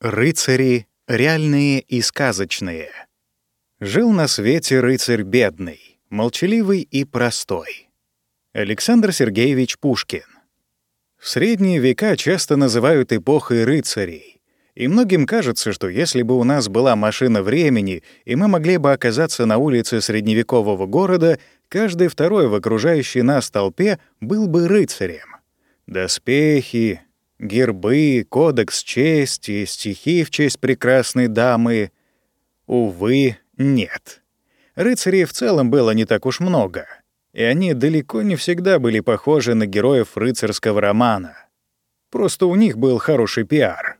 Рыцари реальные и сказочные. Жил на свете рыцарь бедный, молчаливый и простой. Александр Сергеевич Пушкин. В средние века часто называют эпохой рыцарей. И многим кажется, что если бы у нас была машина времени, и мы могли бы оказаться на улице средневекового города, каждый второй в окружающей нас толпе был бы рыцарем. Доспехи, гербы, кодекс чести, стихи в честь прекрасной дамы. Увы, нет. Рыцарей в целом было не так уж много, и они далеко не всегда были похожи на героев рыцарского романа. Просто у них был хороший пиар.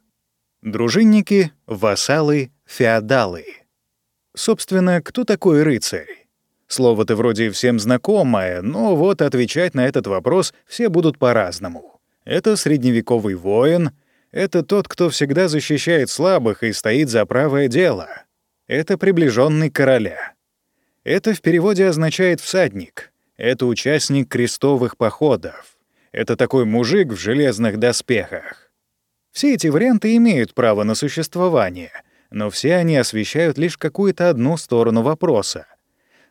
Дружинники, вассалы, феодалы. Собственно, кто такой рыцарь? Слово-то вроде всем знакомое, но вот отвечать на этот вопрос все будут по-разному. Это средневековый воин, это тот, кто всегда защищает слабых и стоит за правое дело. Это приближенный короля. Это в переводе означает «всадник». Это участник крестовых походов. Это такой мужик в железных доспехах. Все эти варианты имеют право на существование, но все они освещают лишь какую-то одну сторону вопроса —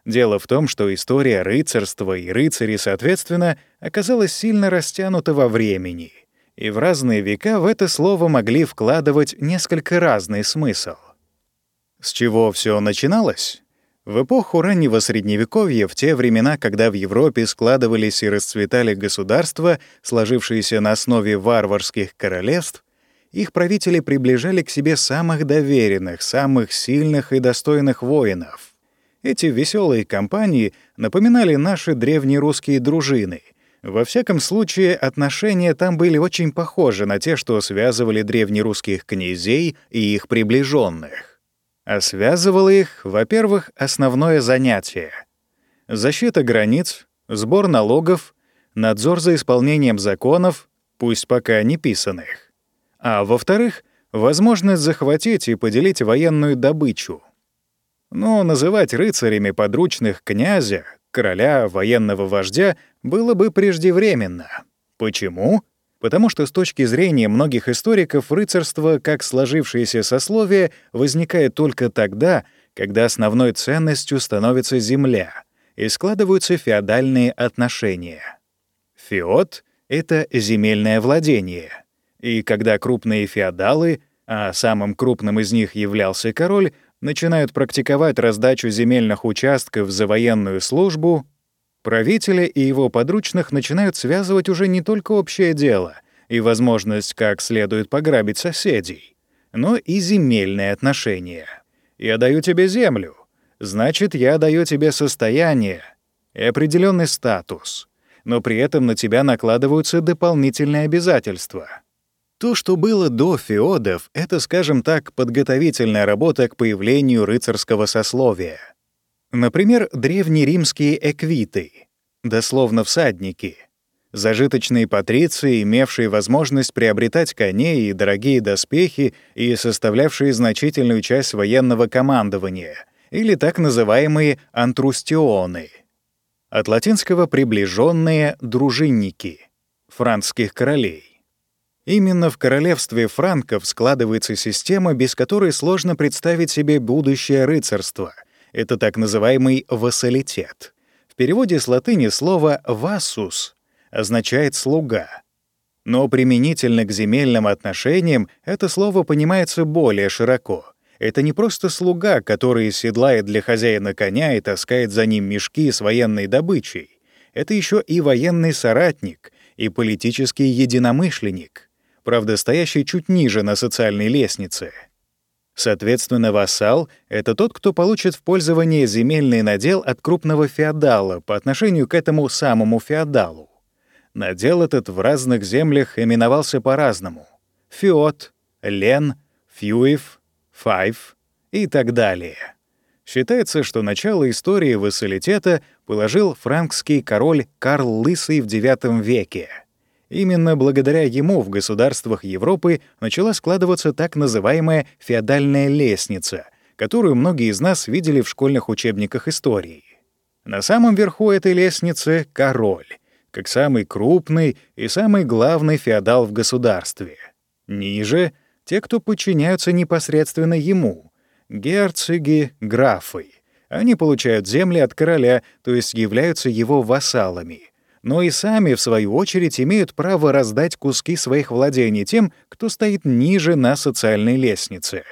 Дело в том, что история рыцарства и рыцарей, соответственно, оказалась сильно растянута во времени, и в разные века в это слово могли вкладывать несколько разный смысл. С чего все начиналось? В эпоху раннего Средневековья, в те времена, когда в Европе складывались и расцветали государства, сложившиеся на основе варварских королевств, их правители приближали к себе самых доверенных, самых сильных и достойных воинов — эти веселые компании напоминали наши древнерусские дружины. Во всяком случае, отношения там были очень похожи на те, что связывали древнерусских князей и их приближенных. А связывало их, во-первых, основное занятие — защита границ, сбор налогов, надзор за исполнением законов, пусть пока не писанных. А во-вторых, возможность захватить и поделить военную добычу — но называть рыцарями подручных князя, короля, военного вождя было бы преждевременно. Почему? Потому что с точки зрения многих историков рыцарство, как сложившееся сословие, возникает только тогда, когда основной ценностью становится земля и складываются феодальные отношения. Феод — это земельное владение. И когда крупные феодалы, а самым крупным из них являлся король, начинают практиковать раздачу земельных участков за военную службу, правителя и его подручных начинают связывать уже не только общее дело и возможность как следует пограбить соседей, но и земельные отношения. «Я даю тебе землю, значит, я даю тебе состояние и определенный статус, но при этом на тебя накладываются дополнительные обязательства — то, что было до феодов, это, скажем так, подготовительная работа к появлению рыцарского сословия. Например, древнеримские эквиты, дословно всадники, зажиточные патриции, имевшие возможность приобретать коней и дорогие доспехи и составлявшие значительную часть военного командования, или так называемые антрустионы. От латинского «приближенные дружинники» францских королей. Именно в королевстве франков складывается система, без которой сложно представить себе будущее рыцарство. Это так называемый вассалитет. В переводе с латыни слово «вассус» означает «слуга». Но применительно к земельным отношениям это слово понимается более широко. Это не просто слуга, который седлает для хозяина коня и таскает за ним мешки с военной добычей. Это еще и военный соратник, и политический единомышленник правда, стоящий чуть ниже на социальной лестнице. Соответственно, вассал — это тот, кто получит в пользование земельный надел от крупного феодала по отношению к этому самому феодалу. Надел этот в разных землях именовался по-разному — феод, лен, фьюев, файв и так далее. Считается, что начало истории вассалитета положил франкский король Карл Лысый в IX веке — Именно благодаря ему в государствах Европы начала складываться так называемая феодальная лестница, которую многие из нас видели в школьных учебниках истории. На самом верху этой лестницы — король, как самый крупный и самый главный феодал в государстве. Ниже — те, кто подчиняются непосредственно ему — герцоги, графы. Они получают земли от короля, то есть являются его вассалами — но и сами, в свою очередь, имеют право раздать куски своих владений тем, кто стоит ниже на социальной лестнице,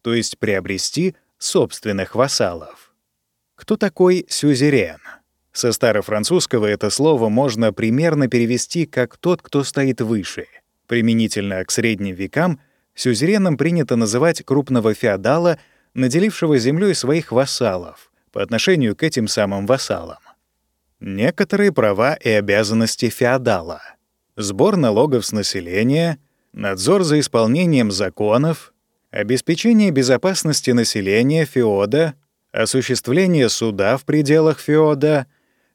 то есть приобрести собственных вассалов. Кто такой сюзерен? Со старофранцузского это слово можно примерно перевести как «тот, кто стоит выше». Применительно к средним векам сюзереном принято называть крупного феодала, наделившего землей своих вассалов по отношению к этим самым вассалам. Некоторые права и обязанности феодала. Сбор налогов с населения, надзор за исполнением законов, обеспечение безопасности населения феода, осуществление суда в пределах феода,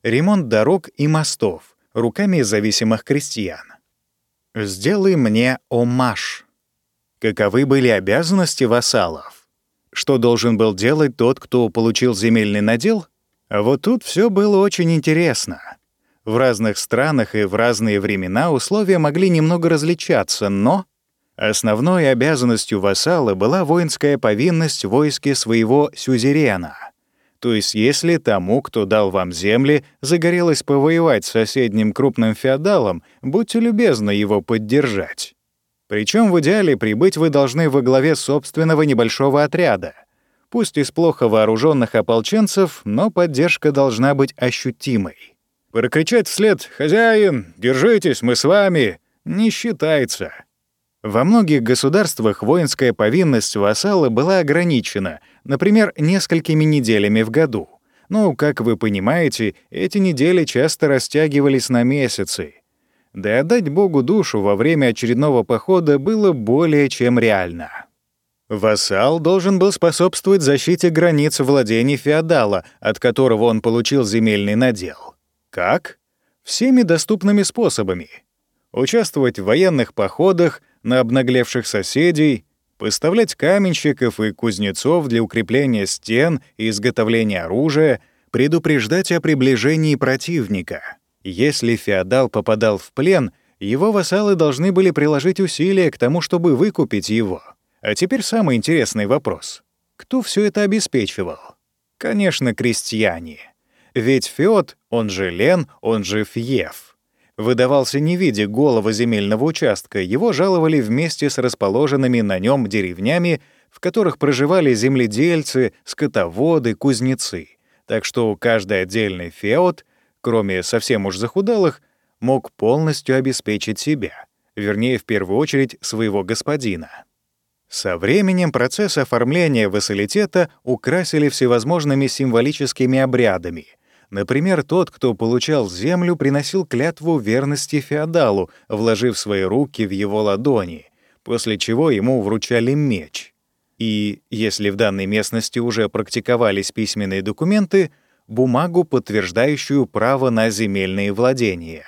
ремонт дорог и мостов руками зависимых крестьян. «Сделай мне омаш». Каковы были обязанности вассалов? Что должен был делать тот, кто получил земельный надел — вот тут все было очень интересно. В разных странах и в разные времена условия могли немного различаться, но основной обязанностью вассала была воинская повинность войске своего сюзерена. То есть если тому, кто дал вам земли, загорелось повоевать с соседним крупным феодалом, будьте любезны его поддержать. Причем в идеале прибыть вы должны во главе собственного небольшого отряда — Пусть из плохо вооруженных ополченцев, но поддержка должна быть ощутимой. Прокричать вслед «Хозяин, держитесь, мы с вами!» не считается. Во многих государствах воинская повинность вассала была ограничена, например, несколькими неделями в году. Ну, как вы понимаете, эти недели часто растягивались на месяцы. Да отдать Богу душу во время очередного похода было более чем реально. Вассал должен был способствовать защите границ владений феодала, от которого он получил земельный надел. Как? Всеми доступными способами. Участвовать в военных походах на обнаглевших соседей, поставлять каменщиков и кузнецов для укрепления стен и изготовления оружия, предупреждать о приближении противника. Если феодал попадал в плен, его вассалы должны были приложить усилия к тому, чтобы выкупить его — а теперь самый интересный вопрос. Кто все это обеспечивал? Конечно, крестьяне. Ведь Феод, он же Лен, он же Фьев, выдавался не в виде голого земельного участка, его жаловали вместе с расположенными на нем деревнями, в которых проживали земледельцы, скотоводы, кузнецы. Так что каждый отдельный феод, кроме совсем уж захудалых, мог полностью обеспечить себя, вернее, в первую очередь, своего господина. Со временем процесс оформления вассалитета украсили всевозможными символическими обрядами. Например, тот, кто получал землю, приносил клятву верности феодалу, вложив свои руки в его ладони, после чего ему вручали меч. И, если в данной местности уже практиковались письменные документы, бумагу, подтверждающую право на земельные владения.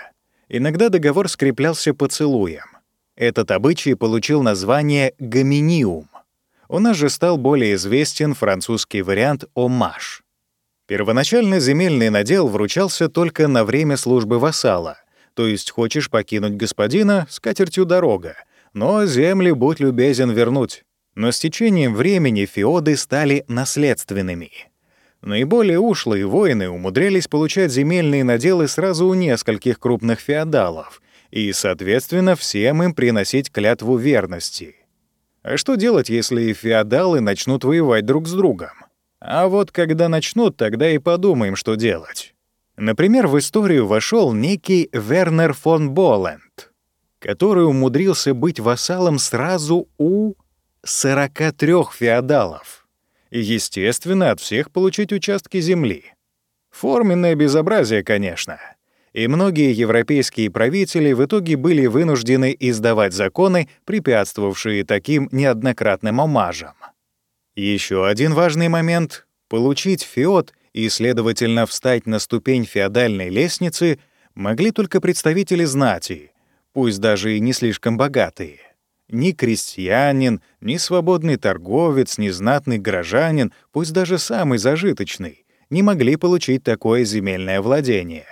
Иногда договор скреплялся поцелуем. Этот обычай получил название гоминиум. У нас же стал более известен французский вариант «омаш». Первоначально земельный надел вручался только на время службы вассала, то есть хочешь покинуть господина — с катертью дорога, но земли будь любезен вернуть. Но с течением времени феоды стали наследственными. Наиболее ушлые воины умудрялись получать земельные наделы сразу у нескольких крупных феодалов, и, соответственно, всем им приносить клятву верности. А что делать, если феодалы начнут воевать друг с другом? А вот когда начнут, тогда и подумаем, что делать. Например, в историю вошел некий Вернер фон Боленд, который умудрился быть вассалом сразу у 43 феодалов. И, естественно, от всех получить участки земли. Форменное безобразие, конечно — и многие европейские правители в итоге были вынуждены издавать законы, препятствовавшие таким неоднократным омажам. Еще один важный момент — получить феод и, следовательно, встать на ступень феодальной лестницы могли только представители знати, пусть даже и не слишком богатые. Ни крестьянин, ни свободный торговец, ни знатный горожанин, пусть даже самый зажиточный, не могли получить такое земельное владение.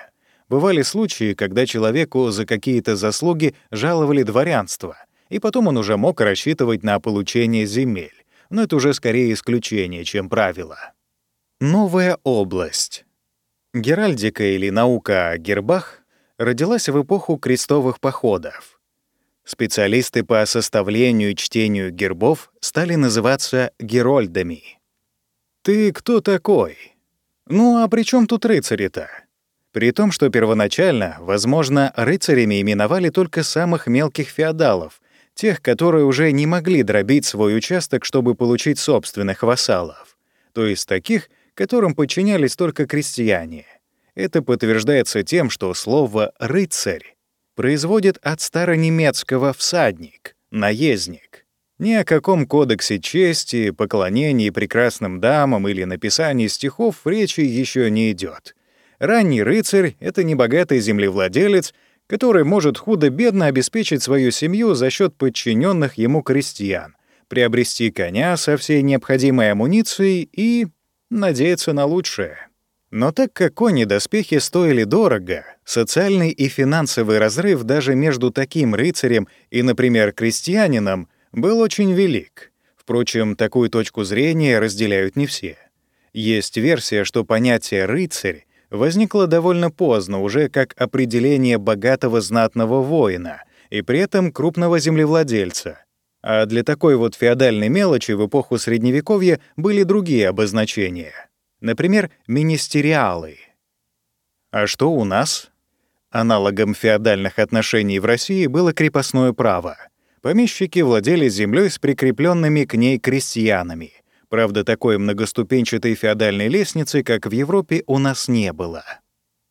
Бывали случаи, когда человеку за какие-то заслуги жаловали дворянство, и потом он уже мог рассчитывать на получение земель, но это уже скорее исключение, чем правило. Новая область. Геральдика или наука о гербах родилась в эпоху крестовых походов. Специалисты по составлению и чтению гербов стали называться герольдами. «Ты кто такой?» «Ну а при чем тут рыцари-то?» При том, что первоначально, возможно, рыцарями именовали только самых мелких феодалов, тех, которые уже не могли дробить свой участок, чтобы получить собственных вассалов, то есть таких, которым подчинялись только крестьяне. Это подтверждается тем, что слово «рыцарь» производит от старонемецкого «всадник», «наездник». Ни о каком кодексе чести, поклонении прекрасным дамам или написании стихов речи еще не идет. Ранний рыцарь — это небогатый землевладелец, который может худо-бедно обеспечить свою семью за счет подчиненных ему крестьян, приобрести коня со всей необходимой амуницией и надеяться на лучшее. Но так как кони-доспехи стоили дорого, социальный и финансовый разрыв даже между таким рыцарем и, например, крестьянином был очень велик. Впрочем, такую точку зрения разделяют не все. Есть версия, что понятие «рыцарь» возникло довольно поздно, уже как определение богатого знатного воина и при этом крупного землевладельца. А для такой вот феодальной мелочи в эпоху Средневековья были другие обозначения — Например, министериалы. А что у нас? Аналогом феодальных отношений в России было крепостное право. Помещики владели землей с прикрепленными к ней крестьянами. Правда, такой многоступенчатой феодальной лестницы, как в Европе, у нас не было.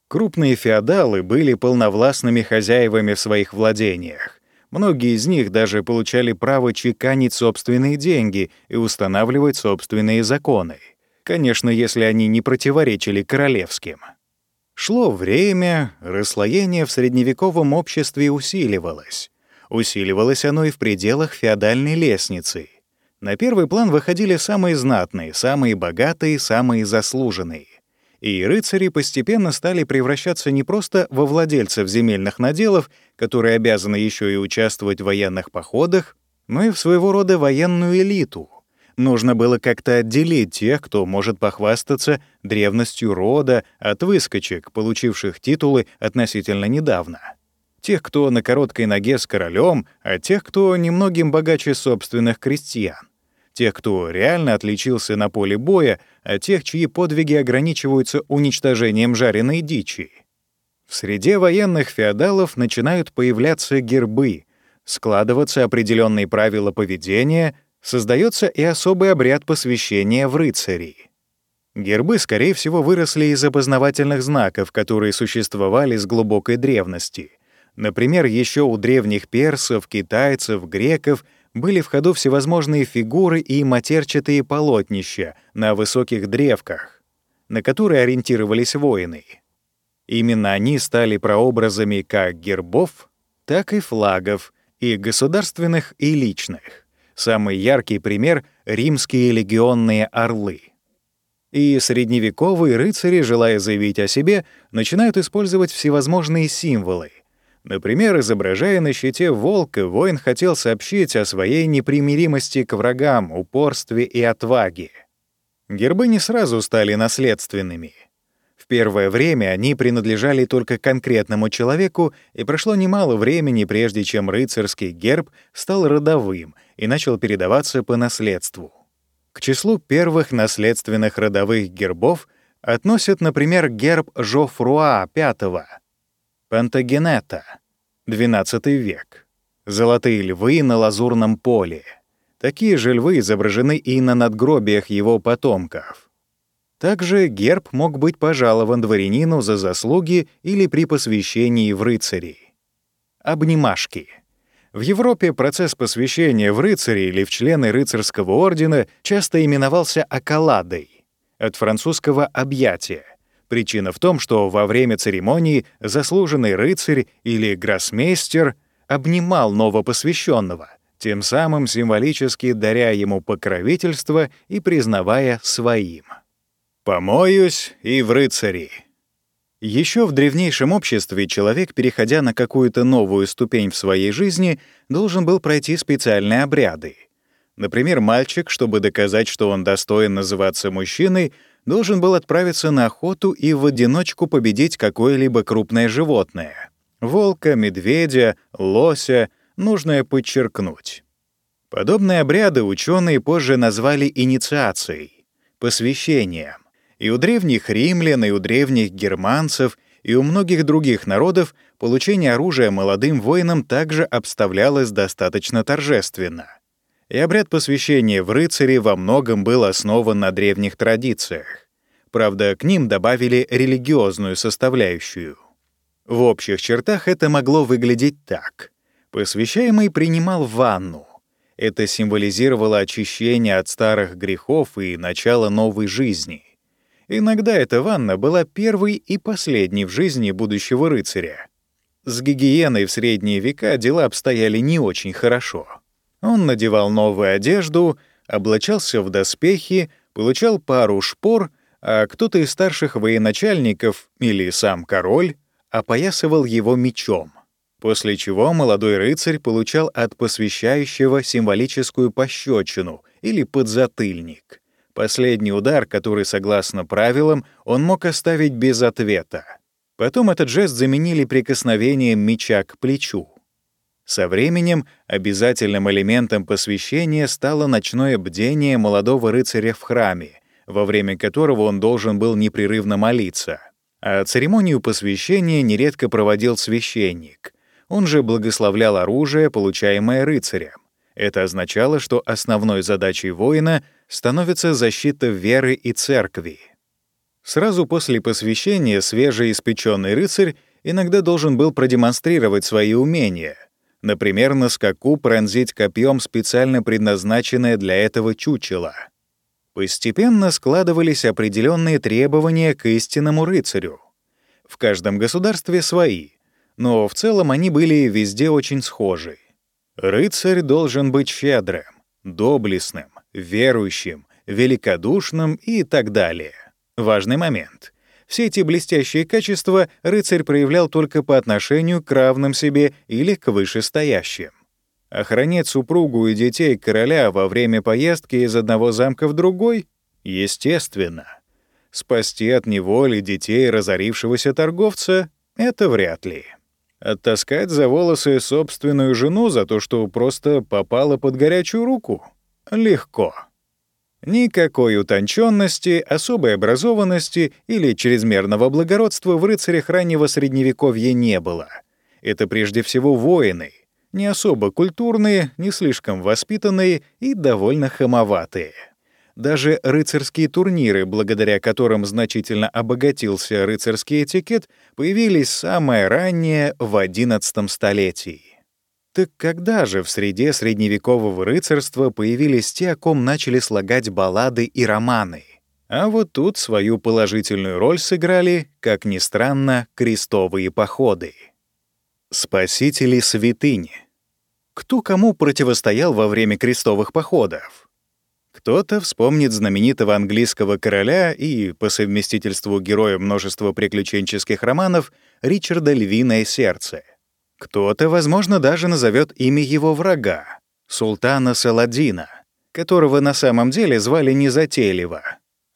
Крупные феодалы были полновластными хозяевами в своих владениях. Многие из них даже получали право чеканить собственные деньги и устанавливать собственные законы. Конечно, если они не противоречили королевским. Шло время, расслоение в средневековом обществе усиливалось. Усиливалось оно и в пределах феодальной лестницы. На первый план выходили самые знатные, самые богатые, самые заслуженные. И рыцари постепенно стали превращаться не просто во владельцев земельных наделов, которые обязаны еще и участвовать в военных походах, но и в своего рода военную элиту — Нужно было как-то отделить тех, кто может похвастаться древностью рода, от выскочек, получивших титулы относительно недавно. Тех, кто на короткой ноге с королем, а тех, кто немногим богаче собственных крестьян. Тех, кто реально отличился на поле боя, а тех, чьи подвиги ограничиваются уничтожением жареной дичи. В среде военных феодалов начинают появляться гербы, складываться определенные правила поведения — создается и особый обряд посвящения в рыцари. Гербы, скорее всего, выросли из опознавательных знаков, которые существовали с глубокой древности. Например, еще у древних персов, китайцев, греков были в ходу всевозможные фигуры и матерчатые полотнища на высоких древках, на которые ориентировались воины. Именно они стали прообразами как гербов, так и флагов, и государственных, и личных. Самый яркий пример — римские легионные орлы. И средневековые рыцари, желая заявить о себе, начинают использовать всевозможные символы. Например, изображая на щите волка, воин хотел сообщить о своей непримиримости к врагам, упорстве и отваге. Гербы не сразу стали наследственными. В первое время они принадлежали только конкретному человеку, и прошло немало времени, прежде чем рыцарский герб стал родовым и начал передаваться по наследству. К числу первых наследственных родовых гербов относят, например, герб Жофруа V, Пантагенета, XII век, золотые львы на лазурном поле. Такие же львы изображены и на надгробиях его потомков. Также герб мог быть пожалован дворянину за заслуги или при посвящении в рыцари. Обнимашки — в Европе процесс посвящения в рыцари или в члены рыцарского ордена часто именовался околадой, от французского «объятие». Причина в том, что во время церемонии заслуженный рыцарь или гроссмейстер обнимал новопосвященного, тем самым символически даря ему покровительство и признавая своим. «Помоюсь и в рыцари». Еще в древнейшем обществе человек, переходя на какую-то новую ступень в своей жизни, должен был пройти специальные обряды. Например, мальчик, чтобы доказать, что он достоин называться мужчиной, должен был отправиться на охоту и в одиночку победить какое-либо крупное животное — волка, медведя, лося, нужно подчеркнуть. Подобные обряды ученые позже назвали инициацией, посвящением. И у древних римлян, и у древних германцев, и у многих других народов получение оружия молодым воинам также обставлялось достаточно торжественно. И обряд посвящения в рыцари во многом был основан на древних традициях. Правда, к ним добавили религиозную составляющую. В общих чертах это могло выглядеть так. Посвящаемый принимал ванну. Это символизировало очищение от старых грехов и начало новой жизни — Иногда эта ванна была первой и последней в жизни будущего рыцаря. С гигиеной в средние века дела обстояли не очень хорошо. Он надевал новую одежду, облачался в доспехи, получал пару шпор, а кто-то из старших военачальников или сам король опоясывал его мечом, после чего молодой рыцарь получал от посвящающего символическую пощечину или подзатыльник — Последний удар, который, согласно правилам, он мог оставить без ответа. Потом этот жест заменили прикосновением меча к плечу. Со временем обязательным элементом посвящения стало ночное бдение молодого рыцаря в храме, во время которого он должен был непрерывно молиться. А церемонию посвящения нередко проводил священник. Он же благословлял оружие, получаемое рыцарем. Это означало, что основной задачей воина становится защита веры и церкви. Сразу после посвящения свежеиспеченный рыцарь иногда должен был продемонстрировать свои умения, например, на скаку пронзить копьем специально предназначенное для этого чучело. Постепенно складывались определенные требования к истинному рыцарю. В каждом государстве свои, но в целом они были везде очень схожи. Рыцарь должен быть щедрым, доблестным, верующим, великодушным и так далее. Важный момент. Все эти блестящие качества рыцарь проявлял только по отношению к равным себе или к вышестоящим. Охранять супругу и детей короля во время поездки из одного замка в другой? Естественно. Спасти от неволи детей разорившегося торговца — это вряд ли. Оттаскать за волосы собственную жену за то, что просто попала под горячую руку? Легко. Никакой утонченности, особой образованности или чрезмерного благородства в рыцарях раннего Средневековья не было. Это прежде всего воины, не особо культурные, не слишком воспитанные и довольно хамоватые. Даже рыцарские турниры, благодаря которым значительно обогатился рыцарский этикет, появились самое раннее в XI столетии. Так когда же в среде средневекового рыцарства появились те, о ком начали слагать баллады и романы? А вот тут свою положительную роль сыграли, как ни странно, крестовые походы. Спасители святыни. Кто кому противостоял во время крестовых походов? Кто-то вспомнит знаменитого английского короля и, по совместительству героя множества приключенческих романов, Ричарда Львиное сердце — кто-то, возможно, даже назовет имя его врага — султана Саладина, которого на самом деле звали незатейливо.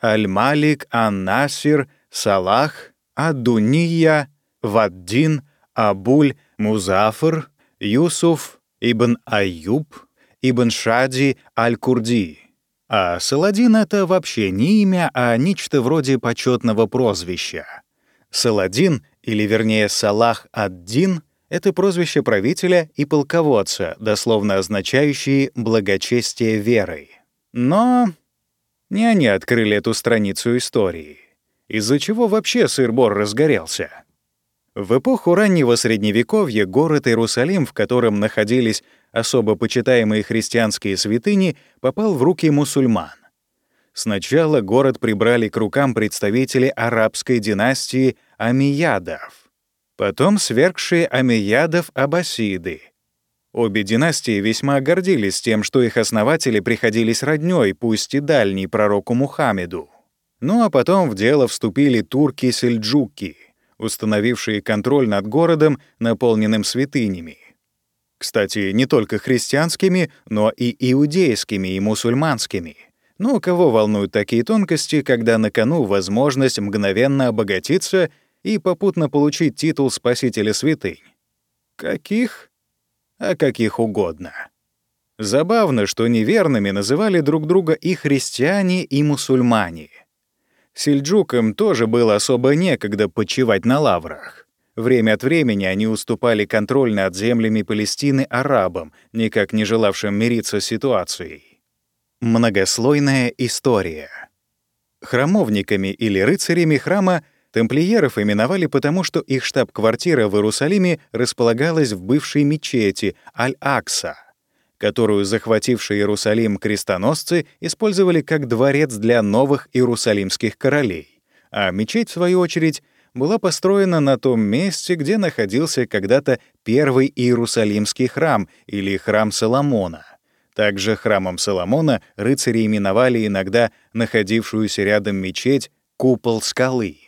Аль-Малик, Ан-Насир, Салах, Адуния, Ваддин, Абуль, Музафр, Юсуф, Ибн Аюб, Ибн Шади, Аль-Курди. А Саладин — это вообще не имя, а нечто вроде почетного прозвища. Саладин, или вернее Салах ад-Дин — это прозвище правителя и полководца, дословно означающие «благочестие верой». Но не они открыли эту страницу истории, из-за чего вообще сыр-бор разгорелся. В эпоху раннего Средневековья город Иерусалим, в котором находились особо почитаемые христианские святыни, попал в руки мусульман. Сначала город прибрали к рукам представители арабской династии Амиядов — потом свергшие амиядов аббасиды. Обе династии весьма гордились тем, что их основатели приходились роднёй, пусть и дальней пророку Мухаммеду. Ну а потом в дело вступили турки-сельджуки, установившие контроль над городом, наполненным святынями. Кстати, не только христианскими, но и иудейскими и мусульманскими. Но кого волнуют такие тонкости, когда на кону возможность мгновенно обогатиться и попутно получить титул спасителя святынь? Каких? А каких угодно. Забавно, что неверными называли друг друга и христиане, и мусульмане. Сельджукам тоже было особо некогда почивать на лаврах. Время от времени они уступали контроль над землями Палестины арабам, никак не желавшим мириться с ситуацией. Многослойная история. Храмовниками или рыцарями храма тамплиеров именовали потому, что их штаб-квартира в Иерусалиме располагалась в бывшей мечети Аль-Акса — которую захватившие Иерусалим крестоносцы использовали как дворец для новых иерусалимских королей, а мечеть, в свою очередь, была построена на том месте, где находился когда-то первый Иерусалимский храм или храм Соломона. Также храмом Соломона рыцари именовали иногда находившуюся рядом мечеть «Купол скалы».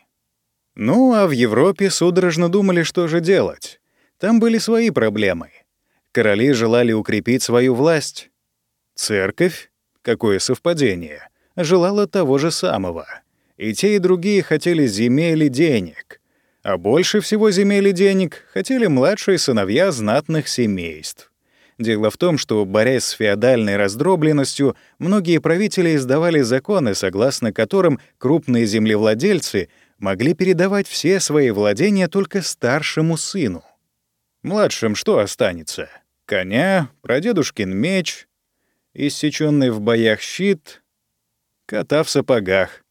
Ну а в Европе судорожно думали, что же делать. Там были свои проблемы — Короли желали укрепить свою власть. Церковь, какое совпадение, желала того же самого. И те, и другие хотели земель и денег. А больше всего земель и денег хотели младшие сыновья знатных семейств. Дело в том, что, борясь с феодальной раздробленностью, многие правители издавали законы, согласно которым крупные землевладельцы могли передавать все свои владения только старшему сыну. Младшим что останется? Коня, прадедушкин меч, иссеченный в боях щит, кота в сапогах.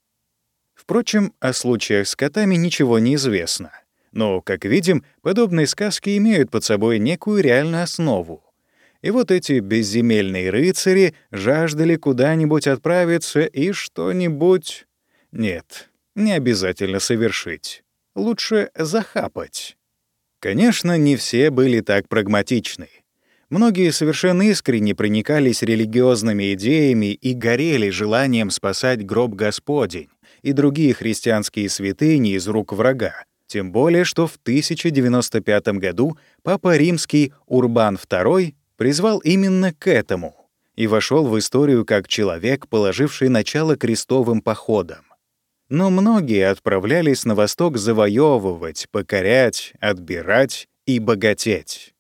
Впрочем, о случаях с котами ничего не известно. Но, как видим, подобные сказки имеют под собой некую реальную основу. И вот эти безземельные рыцари жаждали куда-нибудь отправиться и что-нибудь... Нет, не обязательно совершить. Лучше захапать. Конечно, не все были так прагматичны. Многие совершенно искренне проникались религиозными идеями и горели желанием спасать гроб Господень и другие христианские святыни из рук врага. Тем более, что в 1095 году Папа Римский Урбан II призвал именно к этому и вошел в историю как человек, положивший начало крестовым походам. Но многие отправлялись на восток завоевывать, покорять, отбирать и богатеть.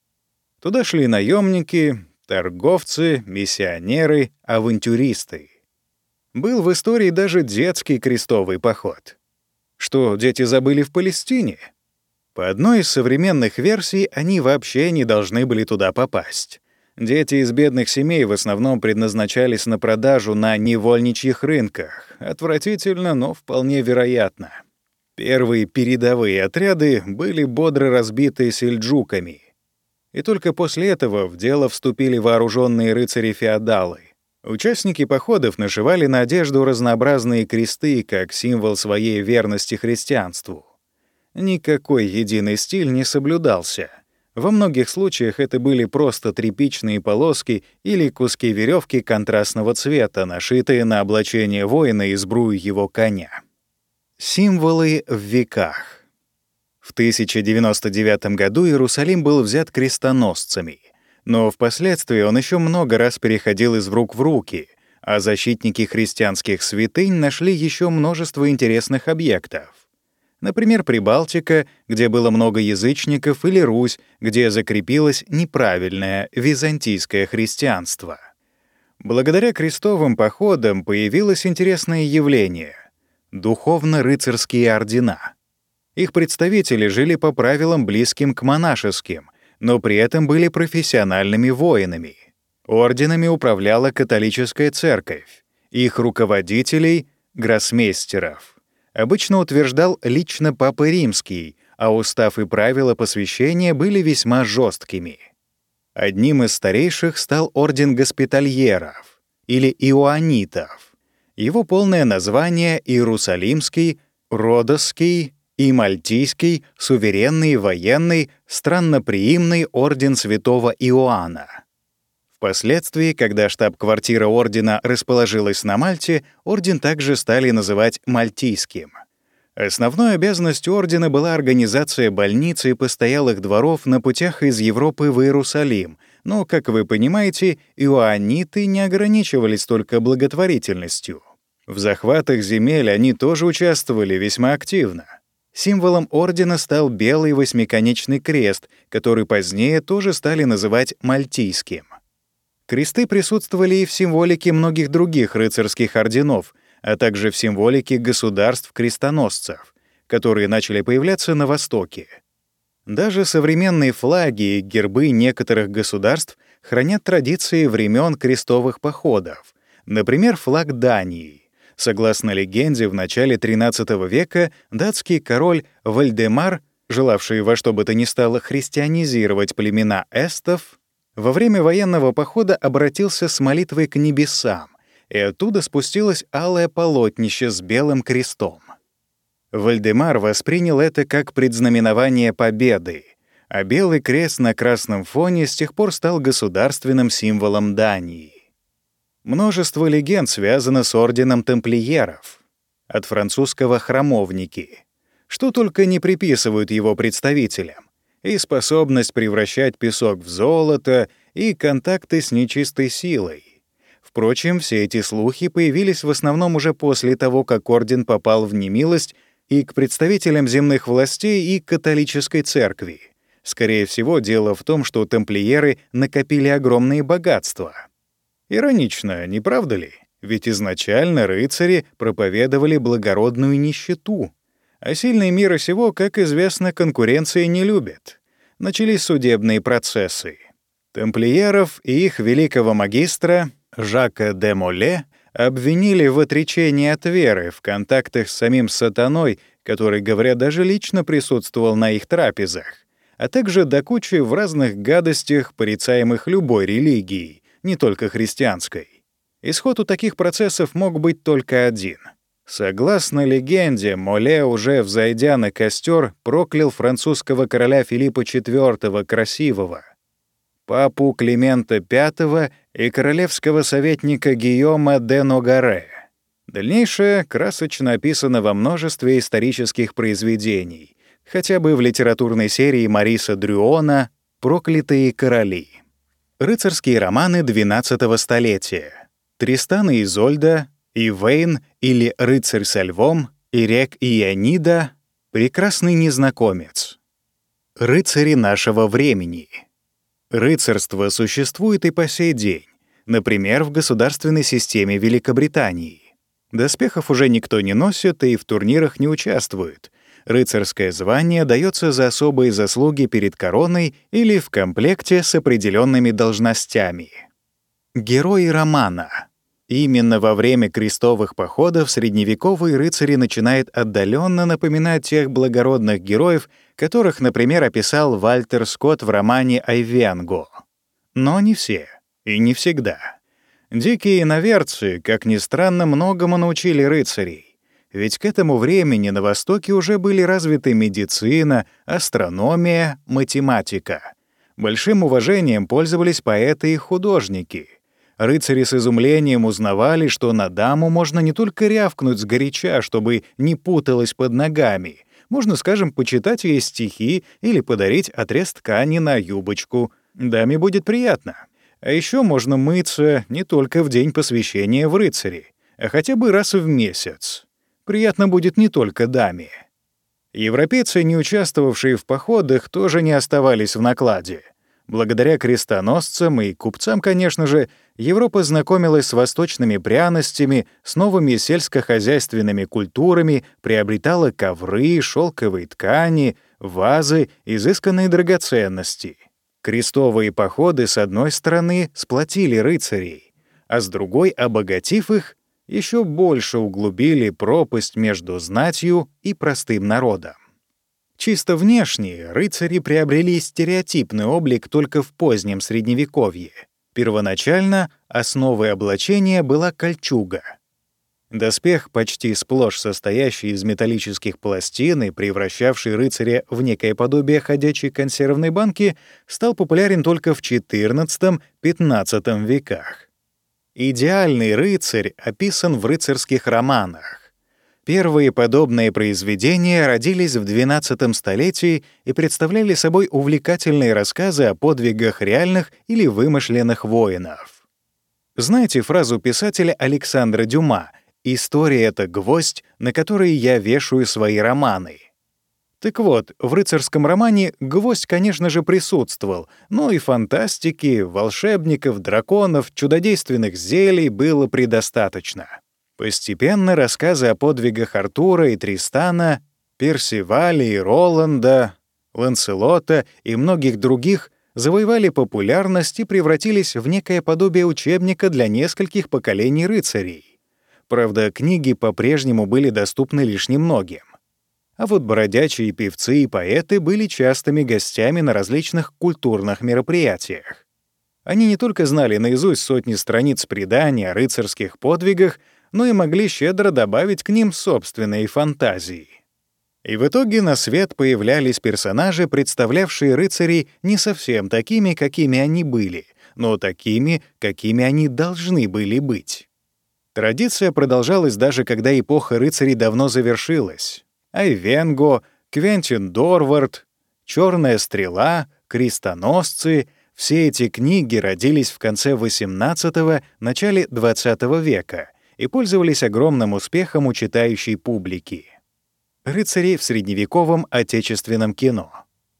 Туда шли наемники, торговцы, миссионеры, авантюристы. Был в истории даже детский крестовый поход. Что дети забыли в Палестине? По одной из современных версий, они вообще не должны были туда попасть. Дети из бедных семей в основном предназначались на продажу на невольничьих рынках. Отвратительно, но вполне вероятно. Первые передовые отряды были бодро разбиты сельджуками. И только после этого в дело вступили вооруженные рыцари-феодалы. Участники походов нашивали на одежду разнообразные кресты как символ своей верности христианству. Никакой единый стиль не соблюдался — во многих случаях это были просто тряпичные полоски или куски веревки контрастного цвета, нашитые на облачение воина и сбрую его коня. Символы в веках. В 1099 году Иерусалим был взят крестоносцами, но впоследствии он еще много раз переходил из рук в руки, а защитники христианских святынь нашли еще множество интересных объектов. Например, Прибалтика, где было много язычников, или Русь, где закрепилось неправильное византийское христианство. Благодаря крестовым походам появилось интересное явление — духовно-рыцарские ордена. Их представители жили по правилам, близким к монашеским, но при этом были профессиональными воинами. Орденами управляла католическая церковь, их руководителей — гроссмейстеров — обычно утверждал лично Папа Римский, а устав и правила посвящения были весьма жесткими. Одним из старейших стал Орден Госпитальеров или Иоанитов. Его полное название — Иерусалимский, Родосский и Мальтийский суверенный военный странноприимный Орден Святого Иоанна — Впоследствии, когда штаб-квартира ордена расположилась на Мальте, орден также стали называть Мальтийским. Основной обязанностью ордена была организация больниц и постоялых дворов на путях из Европы в Иерусалим, но, как вы понимаете, иоанниты не ограничивались только благотворительностью. В захватах земель они тоже участвовали весьма активно. Символом ордена стал белый восьмиконечный крест, который позднее тоже стали называть мальтийским. Кресты присутствовали и в символике многих других рыцарских орденов — а также в символике государств-крестоносцев, которые начали появляться на Востоке. Даже современные флаги и гербы некоторых государств хранят традиции времен крестовых походов, например, флаг Дании. Согласно легенде, в начале XIII века датский король Вальдемар, желавший во что бы то ни стало христианизировать племена эстов, во время военного похода обратился с молитвой к небесам, и оттуда спустилось алое полотнище с белым крестом. Вальдемар воспринял это как предзнаменование победы, а белый крест на красном фоне с тех пор стал государственным символом Дании. Множество легенд связано с орденом тамплиеров, от французского «храмовники», что только не приписывают его представителям, и способность превращать песок в золото, и контакты с нечистой силой. Впрочем, все эти слухи появились в основном уже после того, как орден попал в немилость и к представителям земных властей, и католической церкви. Скорее всего, дело в том, что тамплиеры накопили огромные богатства. Иронично, не правда ли? Ведь изначально рыцари проповедовали благородную нищету. А сильные мира сего, как известно, конкуренции не любят. Начались судебные процессы. Тамплиеров и их великого магистра Жака де Моле обвинили в отречении от веры, в контактах с самим сатаной, который, говорят, даже лично присутствовал на их трапезах, а также до кучи в разных гадостях, порицаемых любой религией, не только христианской. Исход у таких процессов мог быть только один. Согласно легенде, Моле, уже взойдя на костер, проклял французского короля Филиппа IV Красивого — папу Климента V и королевского советника Гийома де Ногаре. Дальнейшее красочно описано во множестве исторических произведений, хотя бы в литературной серии Мариса Дрюона «Проклятые короли». Рыцарские романы XII столетия. Тристан и Изольда, Ивейн или Рыцарь со львом, и Ионида, Прекрасный незнакомец. Рыцари нашего времени — Рыцарство существует и по сей день, например, в государственной системе Великобритании. Доспехов уже никто не носит и в турнирах не участвует. Рыцарское звание дается за особые заслуги перед короной или в комплекте с определенными должностями. Герои романа. Именно во время крестовых походов средневековые рыцари начинают отдаленно напоминать тех благородных героев, которых, например, описал Вальтер Скотт в романе «Айвенго». Но не все, и не всегда. Дикие иноверцы, как ни странно, многому научили рыцарей. Ведь к этому времени на Востоке уже были развиты медицина, астрономия, математика. Большим уважением пользовались поэты и художники. Рыцари с изумлением узнавали, что на даму можно не только рявкнуть сгоряча, чтобы не путалась под ногами, можно, скажем, почитать ей стихи или подарить отрез ткани на юбочку. Даме будет приятно. А еще можно мыться не только в день посвящения в рыцари, а хотя бы раз в месяц. Приятно будет не только даме. Европейцы, не участвовавшие в походах, тоже не оставались в накладе. Благодаря крестоносцам и купцам, конечно же, Европа знакомилась с восточными пряностями, с новыми сельскохозяйственными культурами, приобретала ковры, шелковые ткани, вазы, изысканные драгоценности. Крестовые походы, с одной стороны, сплотили рыцарей, а с другой, обогатив их, еще больше углубили пропасть между знатью и простым народом. Чисто внешне рыцари приобрели стереотипный облик только в позднем Средневековье. Первоначально основой облачения была кольчуга. Доспех, почти сплошь состоящий из металлических пластин и превращавший рыцаря в некое подобие ходячей консервной банки, стал популярен только в XIV-XV веках. Идеальный рыцарь описан в рыцарских романах. Первые подобные произведения родились в XII столетии и представляли собой увлекательные рассказы о подвигах реальных или вымышленных воинов. Знаете фразу писателя Александра Дюма «История — это гвоздь, на который я вешаю свои романы». Так вот, в рыцарском романе гвоздь, конечно же, присутствовал, но и фантастики, волшебников, драконов, чудодейственных зелий было предостаточно. Постепенно рассказы о подвигах Артура и Тристана, Персиваля и Роланда, Ланселота и многих других завоевали популярность и превратились в некое подобие учебника для нескольких поколений рыцарей. Правда, книги по-прежнему были доступны лишь немногим. А вот бродячие певцы и поэты были частыми гостями на различных культурных мероприятиях. Они не только знали наизусть сотни страниц преданий о рыцарских подвигах, но и могли щедро добавить к ним собственные фантазии. И в итоге на свет появлялись персонажи, представлявшие рыцарей не совсем такими, какими они были, но такими, какими они должны были быть. Традиция продолжалась даже когда эпоха рыцарей давно завершилась. Айвенго, Квентин Дорвард, «Черная стрела», «Крестоносцы» — все эти книги родились в конце XVIII — начале XX века и пользовались огромным успехом у читающей публики. Рыцари в средневековом отечественном кино.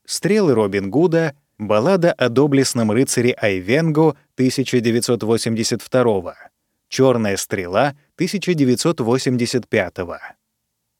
Стрелы Робин Гуда, баллада о доблестном рыцаре Айвенго 1982 Черная стрела 1985